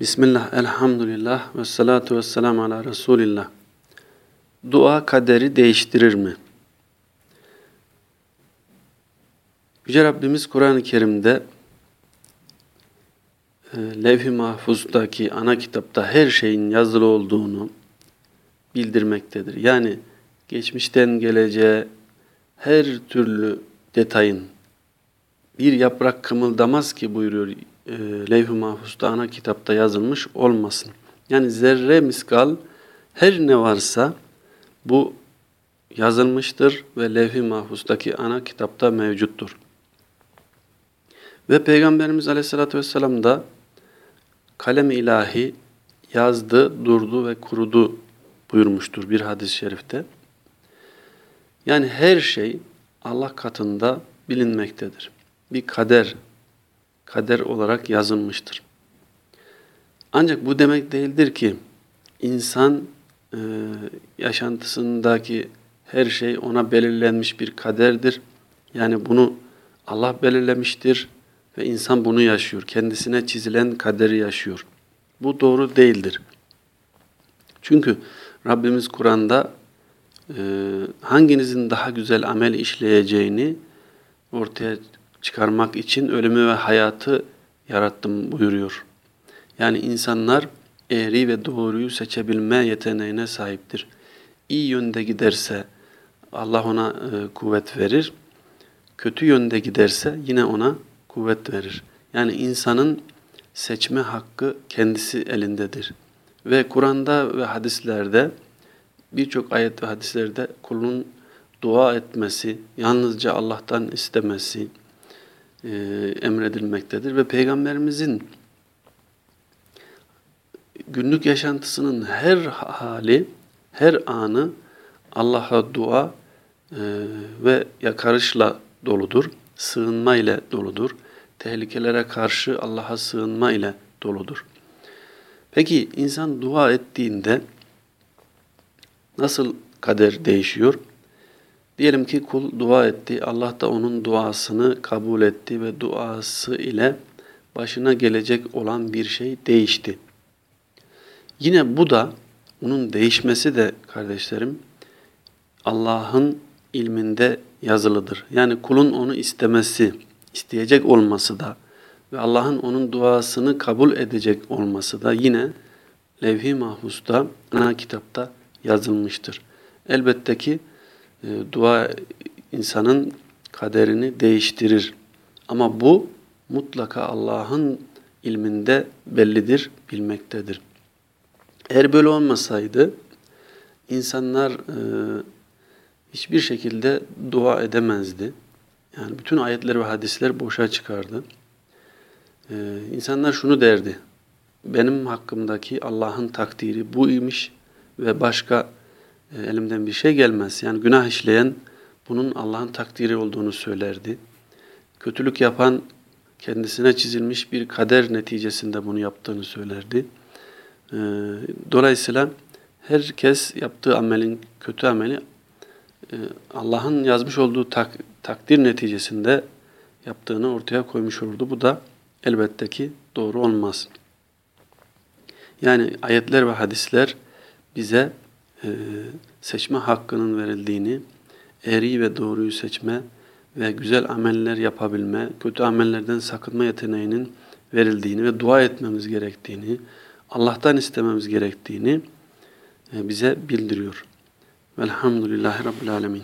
Bismillah, elhamdülillah ve salatu ve selamu ala Resulillah. Dua kaderi değiştirir mi? Yüce Rabbimiz Kur'an-ı Kerim'de e, Levh-i Mahfuz'daki ana kitapta her şeyin yazılı olduğunu bildirmektedir. Yani geçmişten geleceğe her türlü detayın bir yaprak kımıldamaz ki buyuruyor e, Levh-i Mahfuz'da ana kitapta yazılmış olmasın. Yani zerre miskal her ne varsa bu yazılmıştır ve Levh-i Mahfuz'daki ana kitapta mevcuttur. Ve Peygamberimiz Aleyhisselatü Vesselam da kalem ilahi yazdı, durdu ve kurudu buyurmuştur bir hadis-i şerifte. Yani her şey Allah katında bilinmektedir. Bir kader kader olarak yazılmıştır. Ancak bu demek değildir ki insan e, yaşantısındaki her şey ona belirlenmiş bir kaderdir. Yani bunu Allah belirlemiştir ve insan bunu yaşıyor. Kendisine çizilen kaderi yaşıyor. Bu doğru değildir. Çünkü Rabbimiz Kur'an'da e, hanginizin daha güzel amel işleyeceğini ortaya çıkarmak için ölümü ve hayatı yarattım buyuruyor. Yani insanlar eğri ve doğruyu seçebilme yeteneğine sahiptir. İyi yönde giderse Allah ona e, kuvvet verir. Kötü yönde giderse yine ona kuvvet verir. Yani insanın seçme hakkı kendisi elindedir. Ve Kur'an'da ve hadislerde birçok ayet ve hadislerde kulun dua etmesi, yalnızca Allah'tan istemesi, e, emredilmektedir ve Peygamberimizin günlük yaşantısının her hali, her anı Allah'a dua e, ve yakarışla doludur, sığınma ile doludur, tehlikelere karşı Allah'a sığınma ile doludur. Peki insan dua ettiğinde nasıl kader değişiyor? Diyelim ki kul dua etti, Allah da onun duasını kabul etti ve duası ile başına gelecek olan bir şey değişti. Yine bu da, onun değişmesi de kardeşlerim, Allah'ın ilminde yazılıdır. Yani kulun onu istemesi, isteyecek olması da ve Allah'ın onun duasını kabul edecek olması da yine levh-i mahfusta, ana kitapta yazılmıştır. Elbette ki e, dua insanın kaderini değiştirir. Ama bu mutlaka Allah'ın ilminde bellidir, bilmektedir. Eğer böyle olmasaydı insanlar e, hiçbir şekilde dua edemezdi. Yani bütün ayetler ve hadisler boşa çıkardı. E, insanlar şunu derdi. Benim hakkımdaki Allah'ın takdiri bu imiş ve başka elimden bir şey gelmez. Yani günah işleyen bunun Allah'ın takdiri olduğunu söylerdi. Kötülük yapan kendisine çizilmiş bir kader neticesinde bunu yaptığını söylerdi. E, dolayısıyla herkes yaptığı amelin, kötü ameli e, Allah'ın yazmış olduğu tak, takdir neticesinde yaptığını ortaya koymuş olurdu. Bu da elbette ki doğru olmaz. Yani ayetler ve hadisler bize e, seçme hakkının verildiğini, eri ve doğruyu seçme ve güzel ameller yapabilme, kötü amellerden sakınma yeteneğinin verildiğini ve dua etmemiz gerektiğini, Allah'tan istememiz gerektiğini e, bize bildiriyor. Velhamdülillahi Rabbil Alemin.